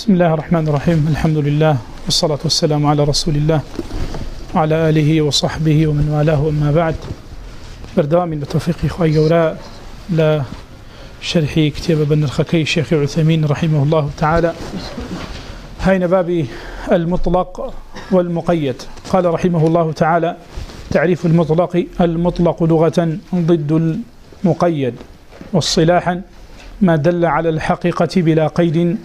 بسم الله الرحمن الرحيم الحمد لله والصلاة والسلام على رسول الله وعلى آله وصحبه ومن والاه وما بعد بردوام بتوفيق إخوة قوراء لا شرح كتاب بن الخكي الشيخ عثمين رحمه الله تعالى هين باب المطلق والمقيد قال رحمه الله تعالى تعريف المطلق المطلق لغة ضد المقيد والصلاحا ما دل على الحقيقة بلا قيد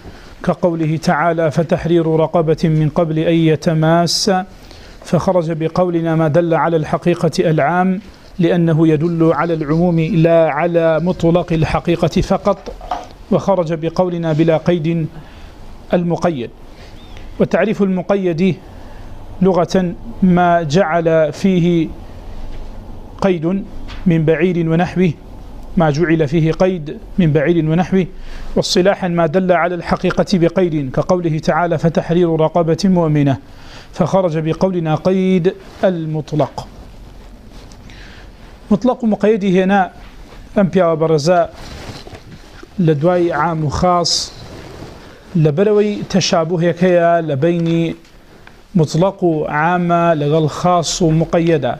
كقوله تعالى فتحرير رقبة من قبل أن يتماس فخرج بقولنا ما دل على الحقيقة العام لأنه يدل على العموم لا على مطلق الحقيقة فقط، وخرج بقولنا بلا قيد المقيد. وتعريف المقيد لغة ما جعل فيه قيد من بعيد ونحوه ما جعل فيه قيد من بعيد ونحوه والصلاحا ما دل على الحقيقة بقيد، كقوله تعالى فتحرير رقبة مؤمنة فخرج بقولنا قيد المطلق. مطلق مقيده هنا أنبياء وبرزاء، لدواي عام خاص لبروي تشابه كيا لبين مطلق عام لغل خاص مقيدا.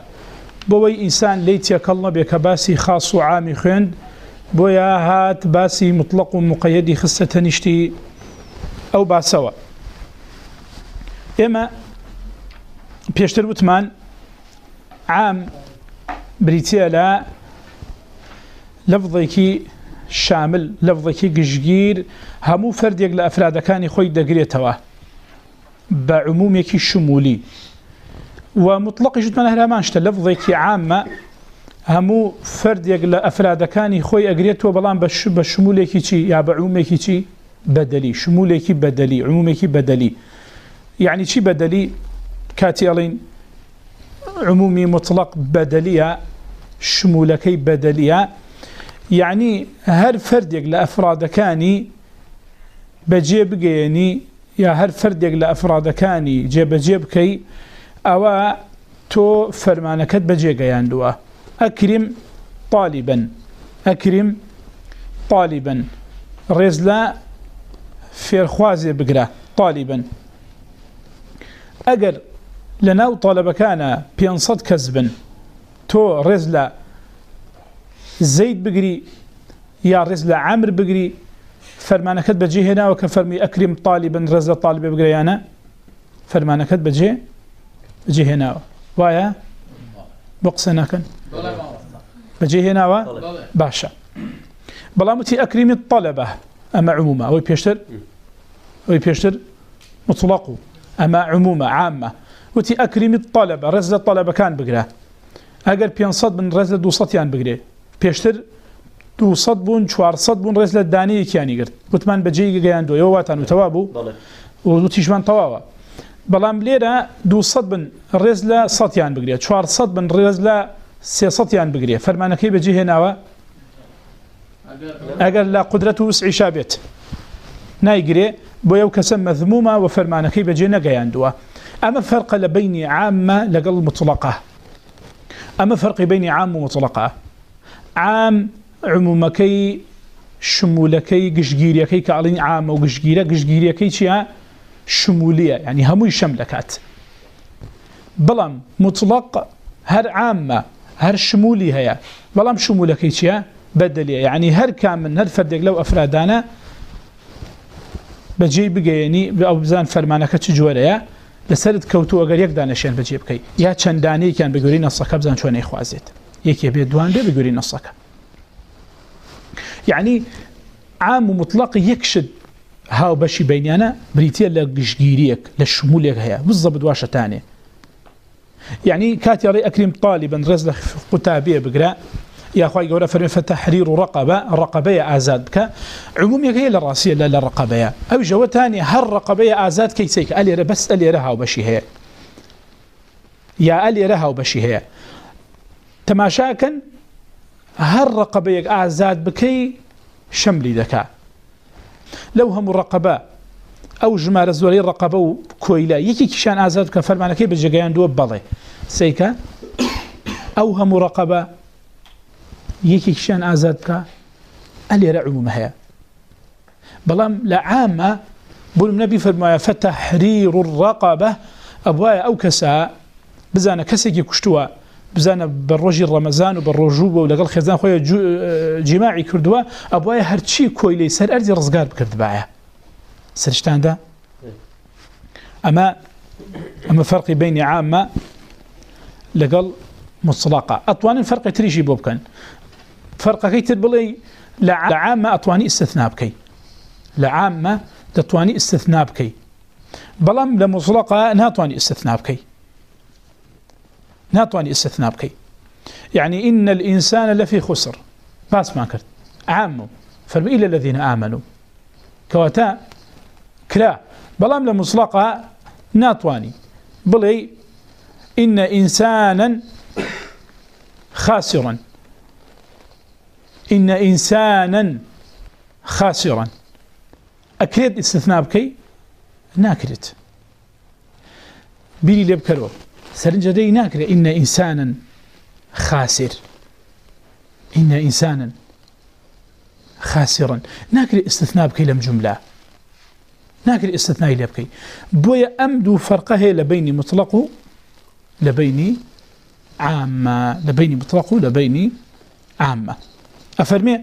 بوي إنسان ليت يكالله بكباسي خاص عام خند بويا هات باسي مطلق مقيد خصة نشتي أو باسوا. إما بيشتر بتمان عام بريتيا لا لفظيكي شامل لفظيكي قشقير همو فرد يقل أفراد كان يخوي دقريتوا بعموميكي شمولي ومطلق جد من أهلامان شتا لفظيكي عامة، همو فرد يقل أفراد كان يخوي أقريتوا بلان بشموليكي چي يا بعموميكي چي بدلي، شموليكي بدلي، عموميكي بدلي. يعني چي بدلي، كاتي ألين، عمومي مطلق بدلية، شمولكي بدلية. يعني هر فرد يقل أفراد كاني بجيب جيني يا هر فرد يقل أفراد كاني جيب جيب كي أو تو فرمانكت بجيب ياندوا أكرم طالبا أكرم طالبا رزلا فيرخوازي بقرا طالبا أقر لناو طالب كان بينصد كذبا تو رزلا زيد بقري يا رزلا عمر بقري فرمانكت بجي هنا وكفرمي أكرم طالبا رزلا طالب بقريانا فرمانكت بجي بجي هنا وايا بقصنا كان بجي هنا و باشا بلامتي أكرم الطلبة أما عموما هو بيشتر هو بيشتر مطلقه أما عموما عامة وتي أكرم الطلبة رزل الطلبة كان بقرا أقر بينصد من رزل دو صتيان بقرا بيشتر دو صد بون شوار صد بون رزل الدانية كياني قرد وتمان بجي قيان دو يواتان وتوابو وتيشمان طواوا بلام ليرا دو صد بن رزل صتيان بقرا شوار صد بن رزل سي صتيان بقرا فرمانا كي بجي هنا أقر لا قدرته وسعي شابت نايقري بو يو كسم مذمومة وفرمانا كي بجي نقيان دوا أما فرق لبين عامة لقل مطلقة أما فرق بين عام و ومطلقة عام عمومكي شمولكي قشقيريكي كألين عام وقشقيرة قشقيريكي شيئا شمولية، يعني هموي شملكات بلام مطلق هر عامة، هر شمولي هيا. بلام شمولكي شيئا بدلية. يعني هر كامل هر فردق لو أفرادانا بجي بقيني، أو بزان فرمانك تجوريا لسرد كوتو اگر یک دانشیان بجيب كي. يا چنداني كان بگوري نصك، بزان چون اخوازيت يكي بيد دوان بي بگوري نصك. يعني عام مطلق يكشد هاو بشي بينيانا بريتيا لقشگيريك لشموليك هيا بالضبط واشة تاني يعني كاتي ري أكرم طالبا رزل قتابية بقرا يا أخوي قولا فرمي فتحرير رقبة الرقبية آزادك عمومي هي للراسية لا للرقبية أو جوة تانية هل رقبية آزاد كي سيك ألي بس ألي رها وبشي هي يا ألي رها وبشي هي تماشاكا هل رقبية آزاد بكي شملي ذكاء لو هم الرقبة أو جمال الزولي الرقبة كويلة يكي كشان آزاد كفرمانا كي بجيغيان دو بضي سيكا أو هم رقبة يكي كشان آزاد كا ألي رعمو مهيا بلام لعامة بول النبي فرمایا فتحرير الرقبه ابوايا او كسا بزانا كسي كشتوا بزانا بالرجي رمضان وبالرجوب ولقال خزان خويا جماعي كردوا ابوايا هرشي كويلي سر ارضي رزقار بكرد باعها سرشتان ده اما اما فرق بين عامه لقال مطلقه اطوان الفرق تريجي بوبكن فرق كي تبلي لعامه اطواني استثناء بكي لعامه تتواني استثناء بكي بلام لمطلقه ناتواني استثناء بكي ناتواني استثناء بكي يعني ان الانسان لفي خسر. باس ما كرت. عامه. فالى الذين امنوا كواتا كلا. بلام لمطلقه ناتواني بلي ان انسانا خاسرا. ان انسانا خاسرا. اكيد استثناء بكي ناكرت بيلي لبكرو. سرنجة دي ناكرة إن إنسانا خاسر إن إنسانا خاسرا ناكرة استثناء بكي لم جملة ناكرة استثناء لبكي بويا أمدو فرقه لبيني مطلقه لبيني عامة لبيني مطلقه لبيني عامة أفرمي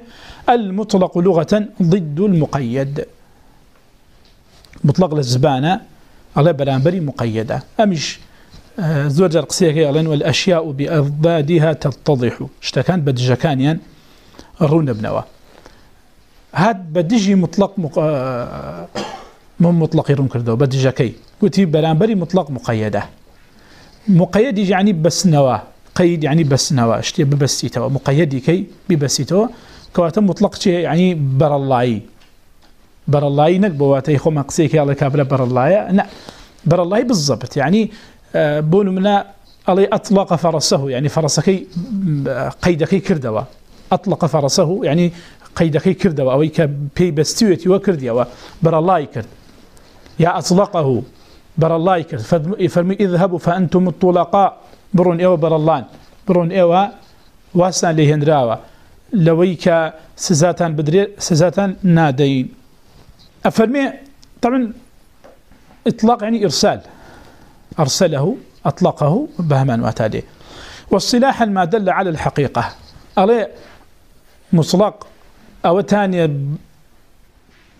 المطلق لغة ضد المقيد مطلق للزبانة على برانبري مقيدة أمش زوجة رقصية كيالين والأشياء بأضدادها تتضح. اشتكان بدجكانيا الرون بنوا هاد بدجي مطلق مق... من مطلق يرون كردو بدجكي قلت برانبري مطلق مقيدة. مقيد يعني بس نوا قيد يعني بس نوا اشتي ببسيتوا. مقيد كي ببسيتوا. كواتا مطلق يعني بر الله بر الله نك بواتي خو مقسيك يلا كابلا بر الله لا بون منا الله اطلق فرسه يعني فرسك قيدك كردوا اطلق فرسه يعني قيدك كردوا او كبي بستويتي وكرديوا بر الله كرد يا اطلقه بر الله كرد فرمي اذهبوا فانتم الطلقاء برون ايوا بر الله برون ايوا واسان لهندراوا لويك سزاتان بدري سزاتان نادين أفرمي طبعا إطلاق يعني یعنی إرسال أرسله، أطلقه، بهمان واتالي والصلاح ما دل على الحقيقة. عليه مطلق أو تاني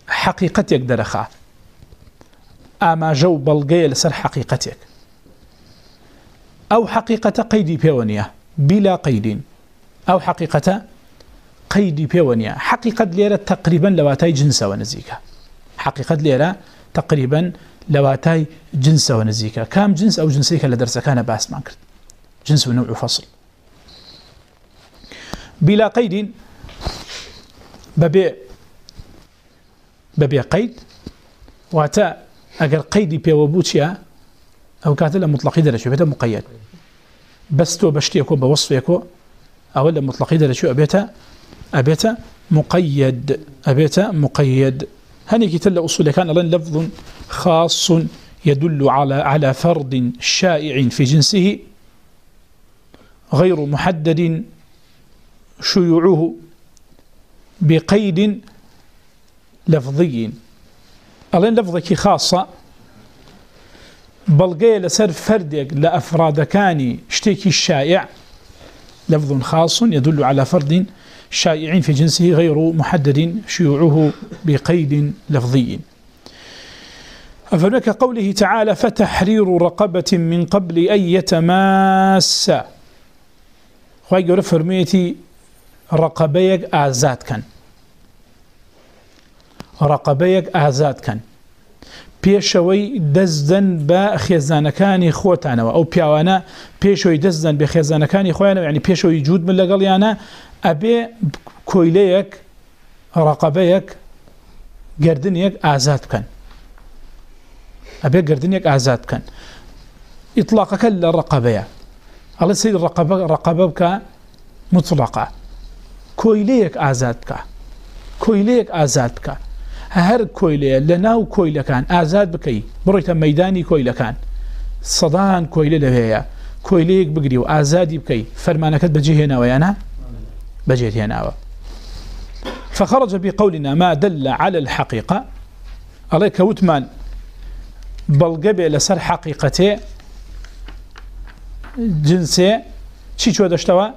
حقيقتك درخا أما جو بلغي لسر حقيقتك. أو حقيقة قيدي بيونية، بلا قيد. أو حقيقة قيدي بيونية. حقيقة ليرة تقريبا لواتي جنسة ونزيكا حقيقة ليرة تقريبا لواتاي جنس ونزيكا كام جنس أو جنسيك لدرسة كان باس ما كرت جنس ونوع فصل. بلا قيد ببيع ببيع قيد واتا اگر قيدي بي وبوتيا او كاتل مطلقي درجه بيتا مقيد بس تو بشتيكو بوصفيكو او لا مطلقي درجه بيتا ابيتا مقيد ابيتا مقيد هني كتل أصول كان لن لفظ خاص يدل على على فرد شائع في جنسه، غير محدد شيوعه بقيد لفظي. ألين لفظك خاصة؟ بلغي لسر فردك لأفراد كاني اشتكي الشائع. لفظ خاص يدل على فرد شائع في جنسه، غير محدد شيوعه بقيد لفظي. فلك قوله تعالى فتحرير رقبة من قبل أن يتماس. خواهي قول فرميتي رقبيك آزاد كان. رقبيك آزاد كان. پێشەوەی دەستدەن بە خێزانەکانی خۆتانەوە ئەو پیاوانە پێشەوەی دەستدەن بە خێزانەکانی خۆیانەوە ینی پێشەوەی جوود من لەگەڵیانە ئەبێ کۆیلەیەک ڕقبەیەک گردنیەک ئازاد بکەن ئەبێ گردنیەک ئازاد بکەن ئیطلاقەکە لە ڕقبەیە ئەڵە سی ڕقبە بکە مطلقە کۆیلەیەک ئازاد بکە کۆیلەیەک ئازاد بکە هەر کۆیلەیە لە ناو کۆیلەکان ئازاد بکەی بڕیتە مەدانی کۆیلەکان سەدان کۆیلە لەوەیە کۆیلەیەک بگری و ئازادی بکەی فەرمانەکەت بەجێ هێناوەیانە بجيت هنا فخرج بقولنا ما دل على الحقيقة. الله كوتمان بلغبه لسر حقيقته جنسه چی چو داشتوا؟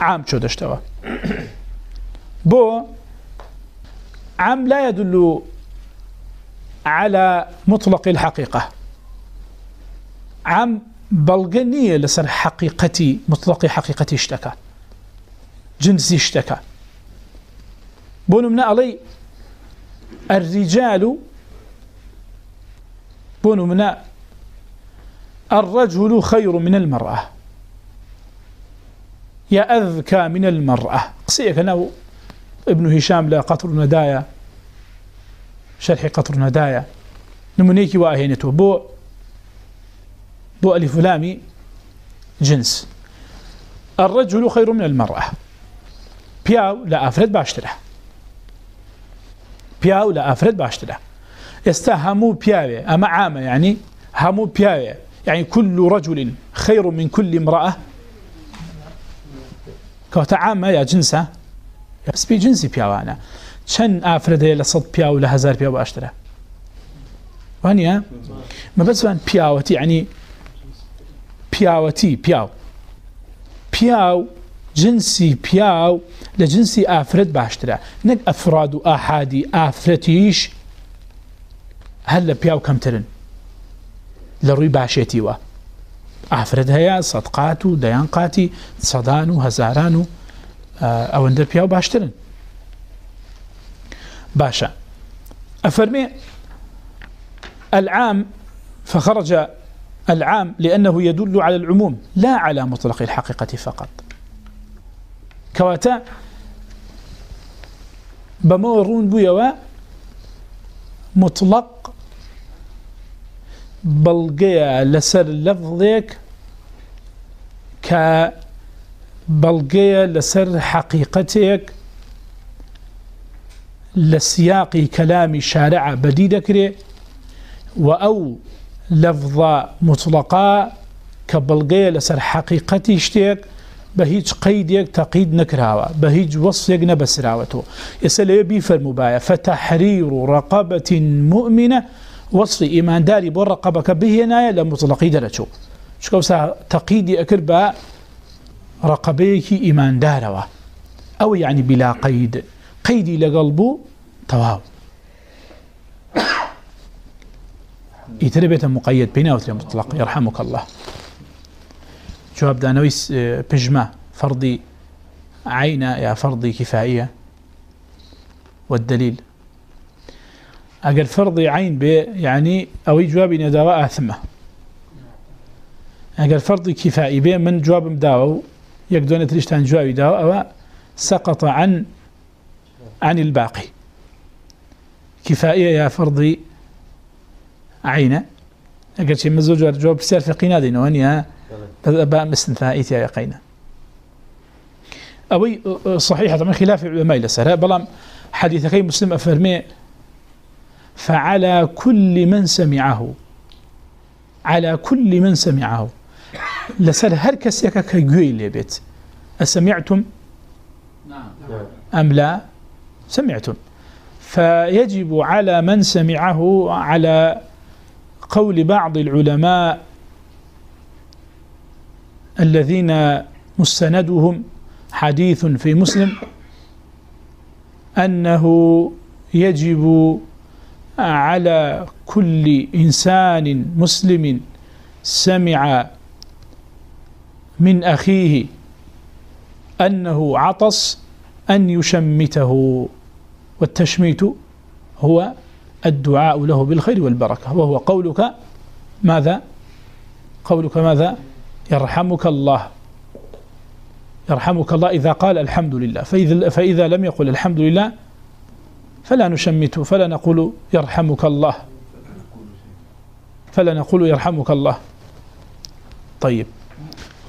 عام چو داشتوا. بو، عام لا يدل على مطلق الحقيقة. عام بلغنية لسر حقيقتي مطلق حقيقتي اشتكى جنسي اشتكى بونو من علي الرجال بونو من الرجل خير من المرأة. يا أذكى من المرأة. قصيك أنه ابن هشام لا قطر ندايا، شرح قطر ندايا. نمنيك وآهينته بو بو ألف لامي جنس. الرجل خير من المرأة. بياو لا أفرد باشتره بياو لا أفرد باشتره يستهمو بياوي أما عامة يعني همو بياوي يعني كل رجل خير من كل امرأة. كوتا كوتعامة يا جنسة. بس بي جنسي بياوانا چن افرد هي لصد بياو لهزار بياو باشترا وانيا؟ ما بس وان بياوتي يعني بياوتي بياو بياو جنسي بياو لجنسي افرد باشترا نك افراد احادي افرتيش هل بياو كم ترن لروي باشيتي وا افرد هيا صدقات ديانقات صدان هزاران او اندر بياو باشترن. باشا افرمي العام، فخرج العام لانه يدل على العموم، لا على مطلق الحقيقه فقط. كواتا بمورون بويوا مطلق بلغيا لسر لفظك كبلغيا لسر حقيقتك لسياق كلام شارع بديدك وأو لفظ مطلقا كبلغيا لسر حقيقتك بهيج قيدك تقيد نكراوا بهيج وصيك نبسراوته يسأل يبي فرمبايا فتحرير رقبة مؤمنة وصف إيمان داري برقبك به نايا لمطلقي درجو شكو سا تقيدي أكربا رقبيك إيمان داروا. أو يعني بلا قيد. قيدي لقلبو تواو. يتربيت مقيد بينا وثري مطلق. يرحمك الله. جواب دانويس بجمع فرضي عين يا فرضي كفائية. والدليل. اگر فرض عين به يعني یعنی او جواب نداء اثمه اگر فرض كفائي به من جواب مداو يقدون تريشتان جواب داو او سقط عن عن الباقي كفائية يا فرض عين اگر شيء مزوج جواب سير في قينادي نوانيا با مستنثائيتي يا قينا اوي صحيحة من خلاف العلماء لسرها بلام حديثكي مسلم افرمي فعلى كل من سمعه. على كل من سمعه. لسر هر كسيكا كيقوي اللي بيت أسمعتم أم لا؟ سمعتم. فيجب على من سمعه على قول بعض العلماء الذين مستندهم حديث في مسلم أنه يجب على كل إنسان مسلم سمع من أخيه أنه عطس أن يشمته والتشميت هو الدعاء له بالخير والبركة. وهو قولك ماذا؟ قولك ماذا؟ يرحمك الله. يرحمك الله إذا قال الحمد لله. فإذا, فإذا لم يقل الحمد لله فلا نشمته، فلا نقول يرحمك الله. فلا نقول يرحمك الله. طيب.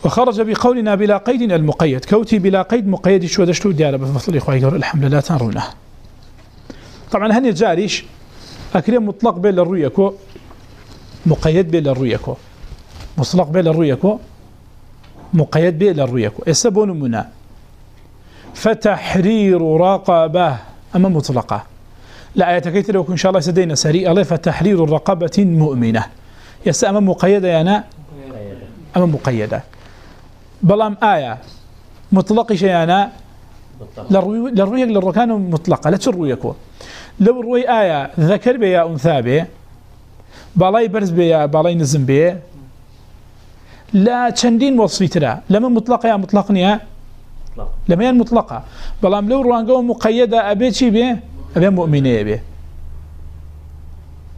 وخرج بقولنا بلا قيد المقيد. كوتي بلا قيد مقيد شو دشتو ديار بفضل إخوة الحمد لله تنرونه. طبعا هني جاريش أكريم مطلق بين الرؤيكو مقيد بين الرؤيكو مطلق بين الرؤيكو مقيد بين الرؤيكو يسبون منا. فتحرير رقبه أما مطلقة. لا آياتك يتلوك إن شاء الله سدينا سريء الله فتحرير رقبة مؤمنة. يسا أما مقيدة يعني أما مقيدة. بلام آية مطلق شيئا للرؤية للركان مطلقة. لا تروي يكون لو روي آية ذكر بيا أنثى بي بالاي برز بيا بالاي نزم بي لا تشندين وصفي ترى. لما مطلقة يا مطلقني لما ين مطلقة بلام لو روانقو مقيدة أبي شي بي أبي مؤمنة بي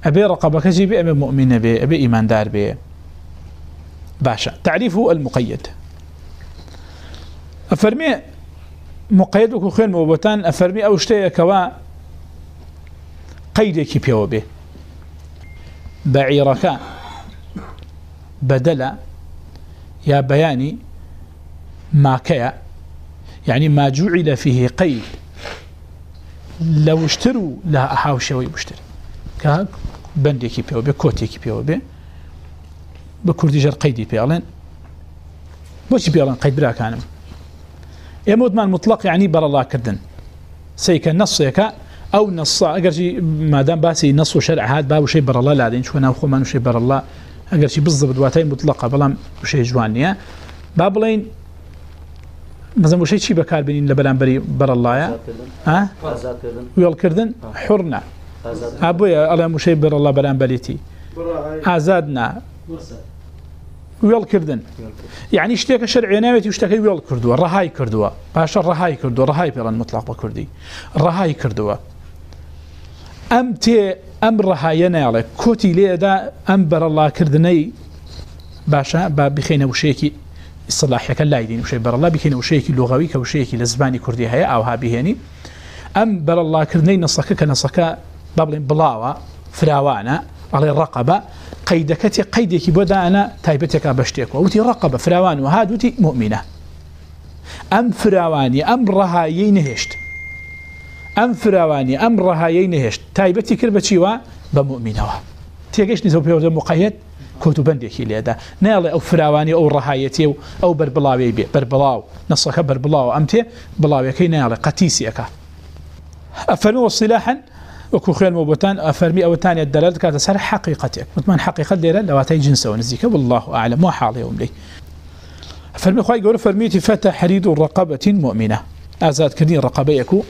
أبي رقبة شي بي أبي مؤمنة بي أبي إيمان دار بي باشا تعريفه المقيد أفرمي مقيد وكو خير موبتان أفرمي أو شتي كوا قيدك بيو به بعيرك بدل يا بياني ما كيا يعني ما جعل فيه قيد لو اشتروا، لا أحاو شوي مشتري كا بندي بيو به كوتي بيو به بكردي جر قيدي بيالين بوش بيالين قيد بلا كانم يمود من مطلق يعني بر الله كردن سيك سيكا نصيك او نص اگر شي ما دام باسي نص شرع هاد باب شيء بر الله لا دين شو انا ما شيء بر الله اگر شي بالضبط واتي مطلقه بلا شيء جوانيه باب لين مثلا شيء شي بكار بين لبلان بري بر الله ها؟ ويل كردن حرنا ابويا الله مشي بر الله بلان بليتي ازادنا ويل كردن يعني اشتكى شرعي نامتي واشتكى ويل كردوا رهاي كردوا باشا رهاي كردوا رهاي بيران مطلق بكردي رهاي كردوا ام تي ام رهاي نالك كوتي لي دا ام بر الله كردني باشا با بخينا وشيكي الصلاح يك لا يدين وشي بر الله بخينا وشيكي لغوي كوشيكي لزباني كردي هي او ها بهني ام بر الله كردني نصك كنصك بابلين بلاوا فراوانا على الرقبه قيدكتي قيدك بدا انا تايبتك بشتك وتي رقبه فراوان وهاد وتي مؤمنه ام فراواني ام رهايين هشت ام فراواني ام رهايين هشت تايبتي كربتي وا بمؤمنه تيجيش نزو بيو مقيد كنت بندك ليدا نال او فراواني او رهايتي او بربلاوي بي بربلاو نصك بربلاو امتي بلاوي كي نال قتيسيك افنو صلاحا وكو خيال موبوتان أفرمي أو تاني الدلال كانت سر حقيقتك مطمئن حقيقة ديلا لواتي جنسة ونزيك والله أعلم. وحال يوم لي أفرمي خواهي قولوا فرميتي فتح حريد رقبة مؤمنة أزاد كدين رقبة يكو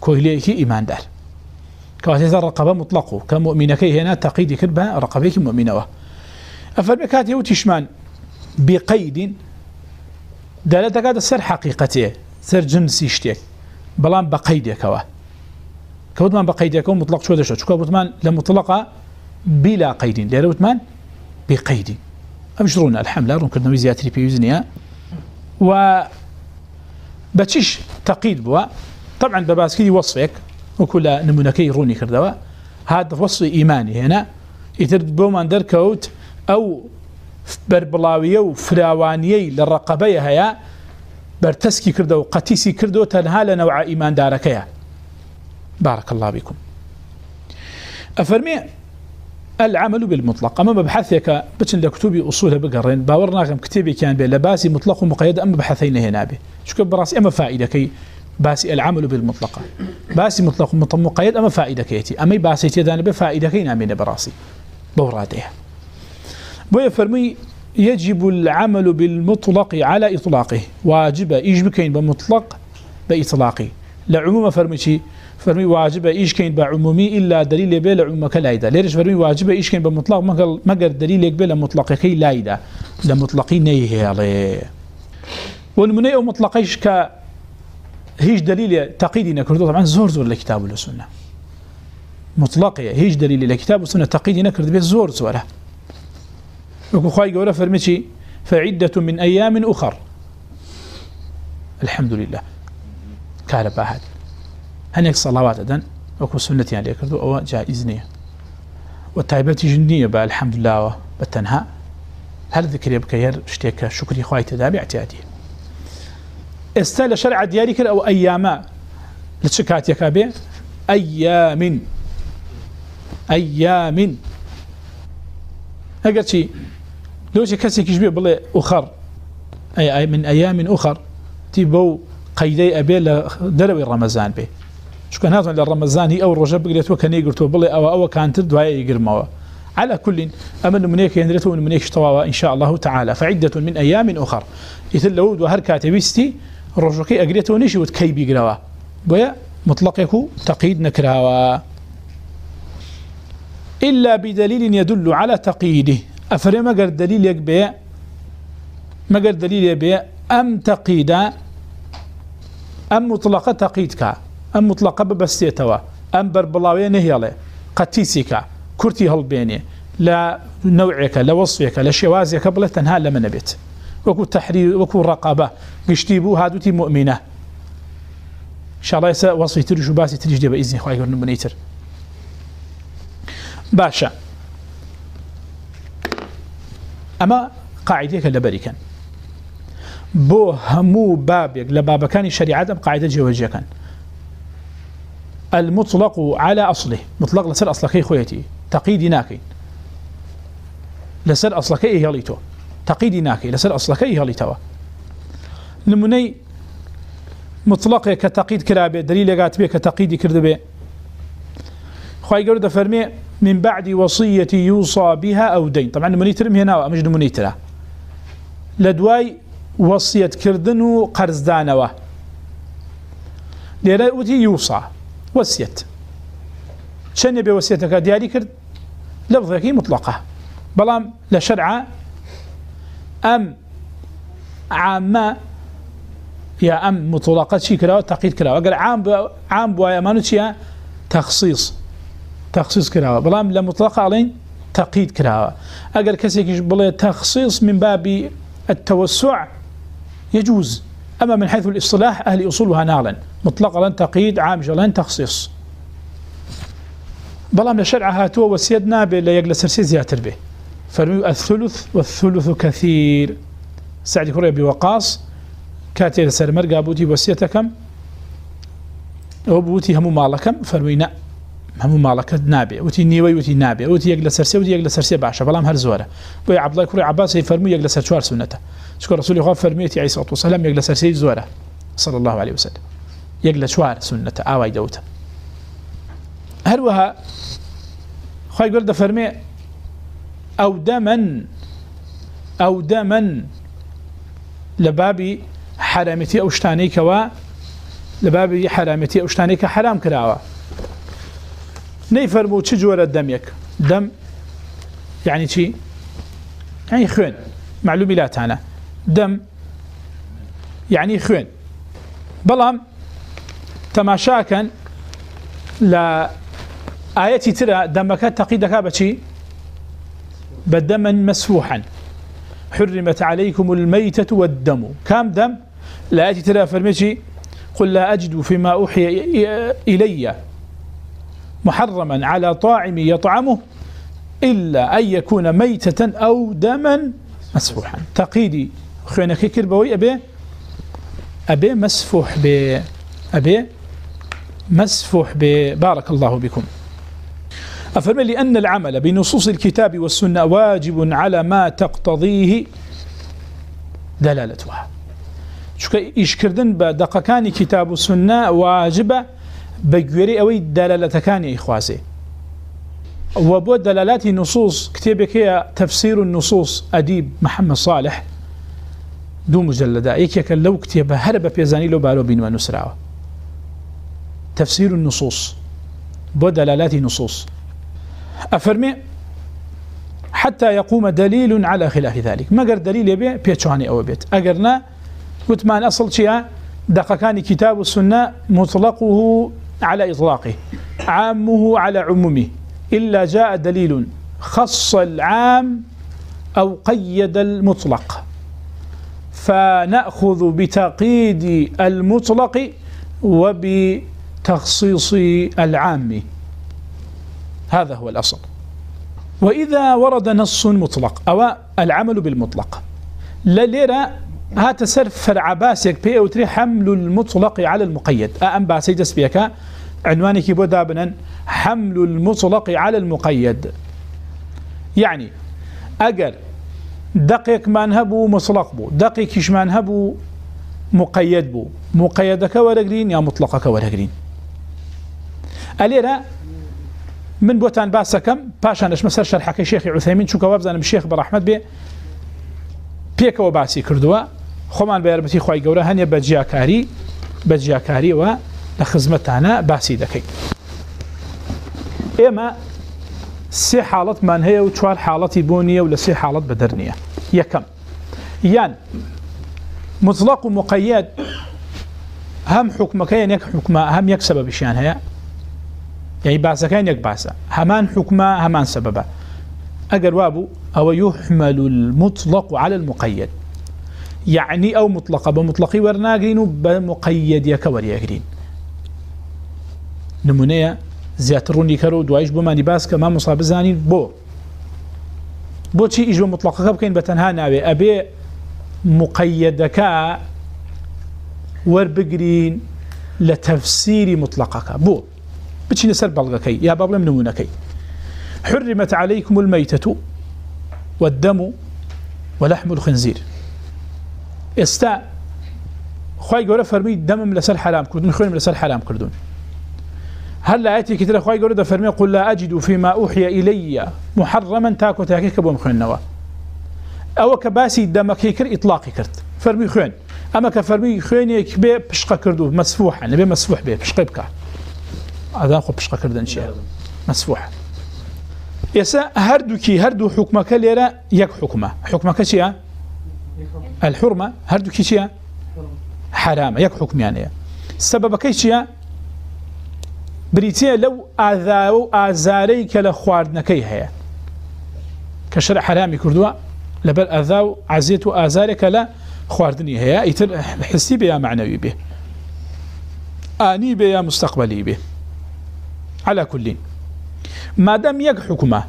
كوهليك إيمان دار كواتي ذا رقبة مطلقه كمؤمنة كي هنا تقيد أفرمي كانت يوتشمان بقيد دلالة كانت سر حقيقته سر جنسي اشتيك بلان بقيدك واه كوتمان بقيد يكون مطلق شو دشو؟ كوتمان لمطلقة بلا قيد. ليروتمان بقيد. أبشرون الحملة رون كنا وزياتري في وزنيا و بتشيش تقيد بوا. طبعا بباس بباسكي وصفك، وكل نمونكي روني كردوا. هذا وصف إيماني هنا. يترد بومان در كوت أو بربلاوية وفراوانية للرقبية هيا برتسكي كردو قتيسي كردو تنها لنوع إيمان داركيا بارك الله بكم أفرمي العمل بالمطلق. أما ببحثك بتن لكتوبي أصولها بقرين باورناكم كتابي كان بي لباسي مطلق ومقيد أما بحثين هنا به شكرا براسي أما فائدة كي باسي العمل بالمطلق. باسي مطلق مقيد أما فائدة كيتي أما باسي تيدان بفائدة كي نامين براسي بوراتها بويا فرمي يجب العمل بالمطلق على إطلاقه واجب إيجبكين بمطلق بإطلاقه لعموم فرمي فرمي واجب ايش كاين بعمومي الا دليل به لعموم كلايدا ليش فرمي واجب ايش كاين بمطلق ما قال دليل به لمطلق كي لايدا لمطلقي نيه عليه والمنيه مطلقيش ك هيش دليل تقييدنا كردو طبعا زور زور الكتاب والسنه مطلق هيش دليل الكتاب والسنه تقييدنا كرد به زور زور وكو خاي قوله فرمي فعده من ايام اخر الحمد لله قال بعد هنيك صلوات أدن وكو سنة يعني يكردو أو جائز نية والتعبات جنية بقى الحمد لله بالتنهى هل ذكر يبقى ير اشتيك شكري خواهي تدابع اعتيادي استال شرع دياري كر أو أياما لتشكات يكابي أيام أيام أقل شيء لو شي كسي كشبيه بالله أخر، أي من أيام أخر تيبو قيدي أبي لدروي رمضان به چونکە ناتوان لە ڕەمەزانی ئەو ڕۆژە بگرێتەوە کە نەیگرتووە بڵێ ئەوە ئەوە کانتر دوایە ئیگرمەوە على كل، أما نمنيك يندرته ونمنيك شطوا إن شاء الله تعالى. فعدة من أيام أخر. يثل لود وهر كاتبستي رجوكي أقريته ونشي وتكي بيقروا بويا مطلقه تقيد نكراوا إلا بدليل يدل على تقييده. أفرم قر دليل يكبي ما قر دليل يكبي أم تقيدا أم مطلقة تقيدك أم مطلقة ببستيتوا، أم بربلاوية نهيالي قتيسك كرتي هالبيني لا نوعك لا وصفك لا شوازك بلا تنها لما نبيت وكو تحرير، وكو رقابة قشتيبو هادوتي مؤمنة. إن شاء الله يسا وصفي ترجو، باسي ترجي بإذن إخوائي قرن بنيتر باشا. أما قاعدة لبريكا بو همو بابك لبابكان شريعة قاعدة جوجية كان المطلق على أصله. مطلق لسر أصلكي خويتي. تقيدي ناكي. لسر أصلكي هليتو تقيدي ناكي. لسر أصلكي هليتو نمني مطلق كتقيد كرابه دليل يقات به كتقيد كردبه خواهي قرد فرمي من بعد وصية يوصى بها أو دين. طبعا منيتر هنا، مجد منيتر لدواي وصية كردن قرز دانوه ليرا يوصى. وسيت شن يبي وسيتك ديالي كرد. لفظك مطلقة. بلام لشرع أم عامة يا أم مطلقة شي كراوة تقيد كراوة. عام بو عام بوايا مانو شيا؟ تخصيص تخصيص كراوة بلام لمطلقة علين تقيد كراوة أقل كسيك بلي تخصيص من باب التوسع يجوز أما من حيث الإصلاح أهل أصولها نالا مطلقا لن تقيد عام جلان تخصيص بلام لشرع هاتوا وسيدنا بلا يقل سرسي زياتر به فرمي الثلث والثلث كثير. سعد كوريا بوقاص كاتير سر مرقا بوتي وسيتكم وبوتي همو مالكم فرمينا همو مالك نابي وتي نيوي وتي نابي وتي يقل سرسي وتي يقل سرسي باشا بلام هر زوره بوي عبد الله كوريا عباس يفرمي يقل سرسوار سنته شكر رسول الله فرميتي عليه الصلاه والسلام يقل سرسي زوره الله عليه وسلم. يقل شوار سنته اواي دوته هروها خواهي قرد فرمي أو دما أو دما لبابي حرامتي أو شتانيك و لبابي حرامتي أو شتانيك حرام كراوا نيفرمو تشجور الدم يك دم يعني یعنی شي يعني خوين معلومي لا تانا دم يعني یعنی خوين بلام تماشاكا لا آياتي ترى دمك تقيدك بشي بدما مسفوحا حرمت عليكم الميتة والدم كام دم لا آياتي ترى فرمشي قل لا أجد فيما أوحي إلي محرما على طاعم يطعمه إلا أن يكون ميتة أو دما مسفوحا. تقيدي خيونك كربوي، أبي؟ أبي مسفوح ب أبي مسفوح ببارك الله بكم. أفرمي لأن العمل بنصوص الكتاب والسنة واجب على ما تقتضيه دلالتها. شكا إشكردن بدقكان كتاب السنة واجبة والسنة واجب بقوري أوي دلالتكان إخواسي وبو دلالات نصوص كتابك هي تفسير النصوص أديب محمد صالح دو مجلدة يكيك لو كتاب هرب بيزاني لو بالو بينو نسرعه تفسير النصوص بو دلالات نصوص. أفرمي حتى يقوم دليل على خلاف ذلك. ما قر دليل يبي بيتشواني أو بيت أقرنا وتمان أصل شيء دقكان كتاب السنة مطلقه على إطلاقه. عامه على عمومه. إلا جاء دليل خص العام أو قيد المطلق. فنأخذ بتقييد المطلق وبتخصيص العام. هذا هو الأصل. وإذا ورد نص مطلق أو العمل بالمطلق. لليرا هات سرف فرع باسيك بي أوتري حمل المطلق على المقيد. أم باسي جسبيك عنوانك بودابنا حمل المطلق على المقيد. يعني أقل دقيق ما نهبو مطلق بو دقيقش ما نهبو مقيد بو مقيدك ورقرين يا مطلقك ورقرين ئەلێرە من بۆتان باسەکەم، پاشانش مەسەر شەرحەکەی شێخی عوثەمین چونکە وابزانم شێخ بەڕەحمەت بێ، پێکەوە باسی کردووە. خۆمان بە یارمەتی خی گەورە هەنێ بە جیاکاری، بە جیاکاریەوە لە خزمەتانە باسی دەکەیت. ئێمە سێ حاڵەتمان هەیە و چوار حاڵەتی بۆ نییە و لە سێ حاڵەت بە دەرنیە یەکەم. یان مطلق و مقید هەم حکومەکەیان یەک حکومە، هەم یەک سەبەبیشیان هەیە. یعنی باسەکان یەک باسە. هەمان حکومە، هەمان سەبەبە. ئەگەر وابوو ئەوە يحمل المطلق على المقيد يعني یعنی أو مطلقة بمطلقي ورناقين بمقيد يكوريقين نمونية زیاتر ڕوونی کەر و دوایش بۆمانی باس کە ما مصاب بزانین بۆ. بۆچی ئیش مطلقەکە بکەین بە تەنها ناوێ؟ ئەبێ مقەدەکە وەربگرین لە تەفسیری مطلقەکە. بۆ، بچینە سەر بەڵگەکەی یا بەڵێم نمونونەکەی حرمت عليكم الميتة والدم ولحم الخنزير استا خوای گەورە فەرمی دەمم لەسەر حرام کردن خوێنم لەسەر حرام کردون هل آياتي كتير أخوي يقول فرمي قل لا أجد فيما أوحي إلي محرما تاكو تاكيك بوم خين نوا أو كباسي دمك يكر إطلاقي كرت فرمي خين أما كفرمي خين يكبي بشقة كردو مسفوحا نبي مسفوح به بشقة بكا هذا أخو بشقة كردن شيء مسفوح يسا هردو كي هردو حكمك ليرا يك حكمة حكمك شيء الحرمة هردو كي شيء حرام يك حكم يعني سبب كي شيء بریتە لەو ئازا و ئازارەی کە لە خواردنەکەی هەیە. کە شەر حرامی کردووە، لەبەر ئەذا و عزیێت و ئازارێکە لە خواردنی هەیە. ئیتر حسی بێ یا معنەوی بێ؟ ئانی بێ یا مستقبلی بێ؟ على كلين مادام يك حكمه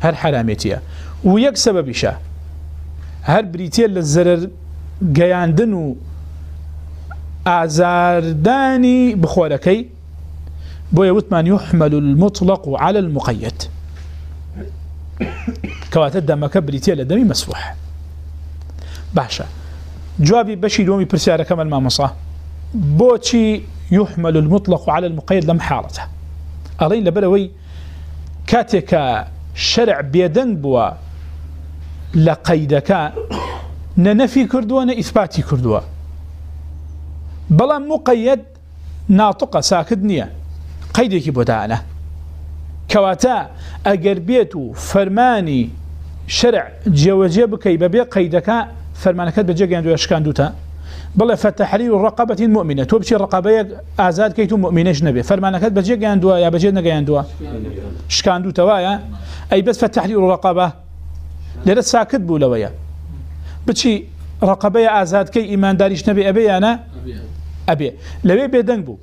هر حراميتيا ويك سبب شا هر بريتيا للزرر جياندن ازارداني بخوركي بويا وثمان يحمل المطلق على المقيد كوات الدم كبريتي لدمي مسفوح باشا جوابي بشي دومي برسيارة كما المامصة بوتي يحمل المطلق على المقيد لم حالته أرين لبلوي كاتك شرع بيدن بوا لقيدك ننفي كردوا إثباتي كردوا بلا مقيد ناطقة ساكد نيه قەیدێکی بۆدانە کەواتە ئەگەر بێت و فەرمانی شرع جێوەجێ بکەی بەبێ قەیدەکە فەرمانەکەت بەجێگەیان دوێ شکان دوتە بڵێ فتحرير الرقبة مؤمنة تو بشي الرقبة آزاد كي تو مؤمنش نبي فرمانك بجي جاندوا يا بجي نجاندوا شكاندو توايا أي بس فتحرير الرقبة لرد ساكت بولويا بشي رقبة آزاد كي إيمان داريش نبي أبي أنا أبي لبي بيدنگ بو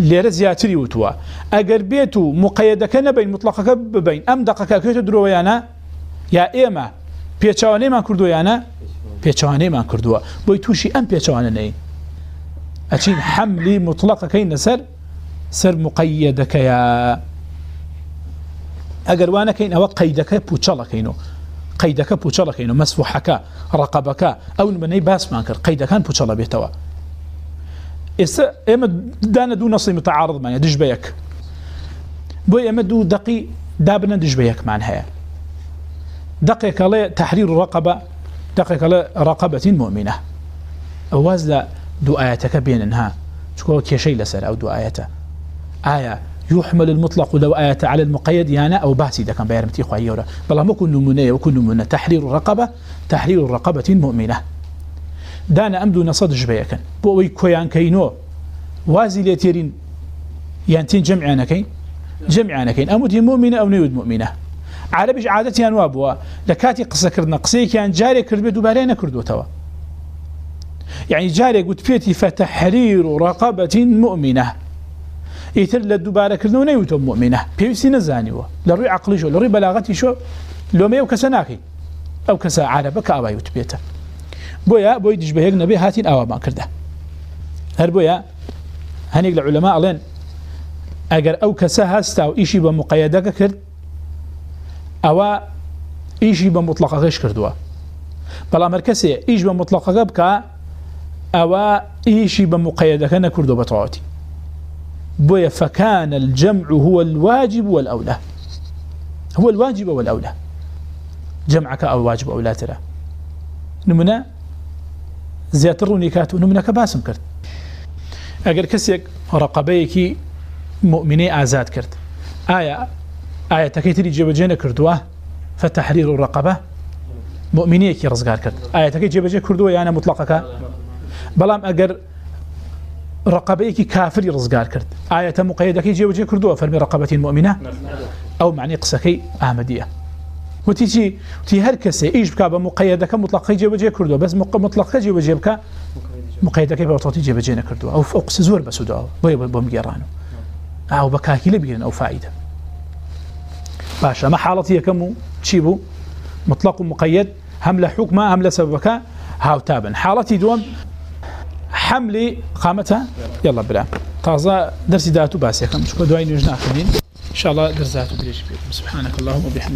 لێرە زیاتری وتووە. ئەگەر بێت و مقەدەکە نەبین، مطلقەکە ببین، ئەم دقەکەکەێتە درۆیانە، یا ئێمە پێچوانەیەمان کردویانە پێچوانەیەمان کردووە. بۆی تووشی ئەم پێچوانە نەی. ئەچین حملی مطلقەکەی نەسەر سەر مقەدەکەیە ئەگەر وانەکەین ئەوە قەیدەکە پوچەڵەکەین و قەیدەکە پوچەڵەکەین و مەسفوحەکە ڕقبەکە ئەو منەی باسمان کرد، قەیدەکان پوچەڵە بێتەوە. اما دانا دو نصي متعارض معنا دش بيك بو اما دو دقي دابنا دش بيك معناها دقيق على تحرير الرقبة دقيق على رقبة مؤمنة أوازل دو آياتك بين انها تقول كي شيء لسر أو يحمل المطلق لو آيات على المقيد يعني أو باسي ده كان بيرمتي خيورة بلا ما كن نمونه وكن نمونه تحرير الرقبة تحرير الرقبة مؤمنة دانا امدو نصد جبيكن بو وي كويان كينو وازي ليتيرين يانتين جمعانا كين جمعانا كين امود مؤمنة او نيود مؤمنة عربيش عادتي انوابوا لكاتي قصة كردنا قصي كان جاري كردو دوبارينا كردو توا يعني جاري قلت فيتي فتحرير رقبة مؤمنة يتر لدوبارة كردو نيوت مؤمنة بيوسي نزانيوا لروي عقلي شو لروي بلاغتي شو لو ميو كسناكي او كسا عربك ابا يوتبيته بويا بوي دج بهيك نبي هاتين اوا ما كرده هر بويا هنيك العلماء لين اگر او كسا هستا او شيء بمقيدك كرد او شيء بمطلقه غش كردوا بلا مركزي ايش بمطلقه بكا او شيء بمقيدك نكردو بطاعتي بويا فكان الجمع هو الواجب والأولى. هو الواجب والأولى. جمعك أو واجب أو ترى نمنا زياتر ونكات نمنا كباسم كرت أقر كسيك رقبيك مؤمني آزاد كرت آية آية تكيتري جيب جينا كردوه فتحرير الرقبة مؤمنية كي رزقار كرت آية تكيتري جيب جينا كردوه يعني مطلقك بلام أقر رقبيك كافر رزقار كرت آية مقيدة جيب جينا كردوه فرمي رقبة المؤمنة أو معني قسكي آمدية وتيجي تي هر كسي ايش بك بمقيدك مطلق جيب جيب كردو بس مطلق جيب جيبك مقيدك بوطاتي جيب جينا كردو او فوق سزور بس دو بو بمجرانو او بكاكي لبين او فائده. باشا، ما حالتي كم تشيبو مطلق مقيد هم له حكم هم له سببك هاو تابا حالتي دوم حملي قامتها يلا بلا تازا درسي داتو باسي كم شكو دواي نجنا ان شاء الله درساتو بريش بيكم سبحانك اللهم وبحمدك